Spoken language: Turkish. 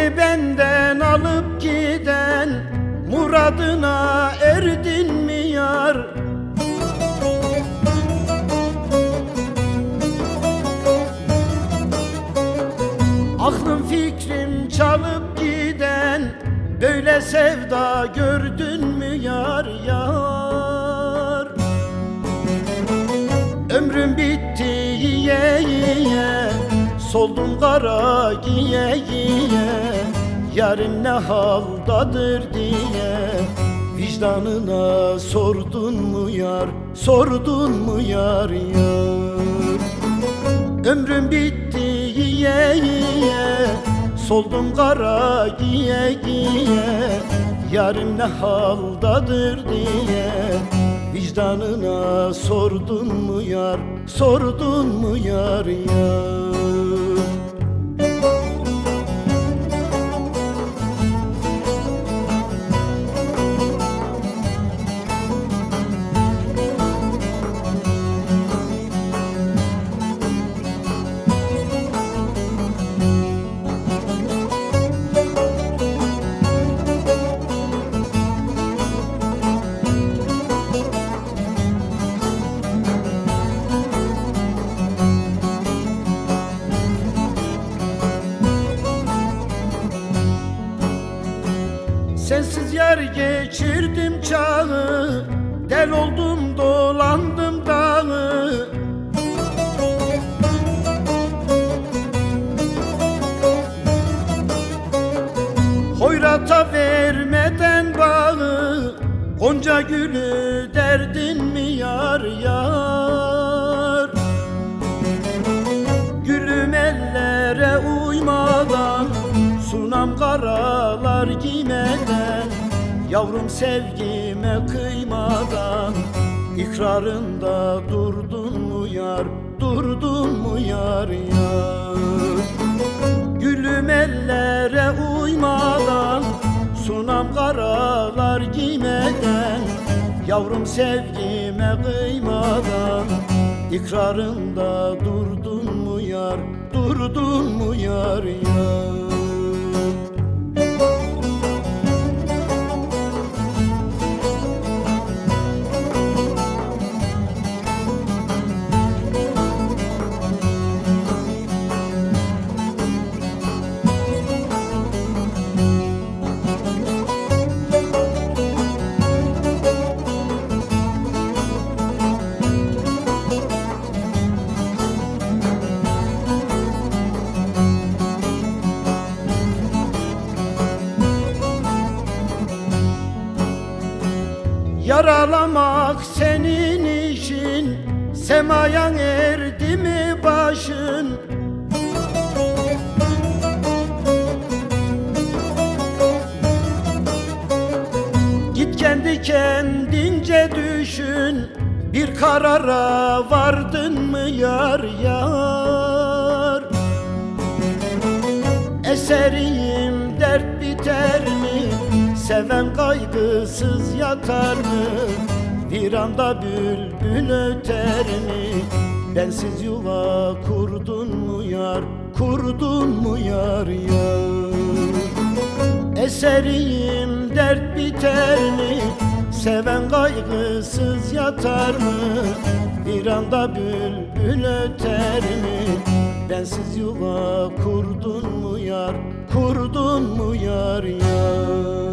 Benden alıp giden Muradına erdin mi yar? Aklım fikrim çalıp giden Böyle sevda gördün mü yar yar Ömrüm bitti yiye yiye Soldum kara giye giye Yarın ne haldadır diye. Vicdanına sordun mu yar Sordun mu yar yar? Ömrüm bitti yiye yiye Soldum kara giye giye Yarın ne haldadır diye. Vicdanına sordun mu yar Sordun mu yar yar Sensiz yer geçirdim çağı Del oldum dolandım dağı. Hoyrata vermeden bağı Gonca gülü derdin mi yar yar? Gülüm ellere uymadan Sunam karalar giymeden Yavrum sevgime kıymadan İkrarında durdun mu yar Durdun mu yar yar? Gülüm ellere uymadan Sunam karalar giymeden Yavrum sevgime kıymadan İkrarında durdun mu yar Durdun mu yar yar Yaralamak senin işin. Semaya erdi mi başın? Git kendi kendince düşün. Bir karara vardın mı yar yar? Mi? Seven kaygısız yatar mı? Bir anda bülbül öter mi? Bensiz yuva kurdun mu yar? Kurdun mu yar yar? Eseriyim dert biter mi? Seven kaygısız yatar mı? Bir anda bülbül öter mi? Bensiz yuva kurdun mu yar? Kurdun mu yar yar?